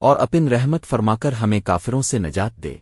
اور اپن رحمت فرما کر ہمیں کافروں سے نجات دے۔